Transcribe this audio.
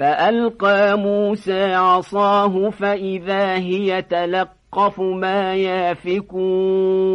فألقى موسى عصاه فإذا هي تلقف ما يافكون.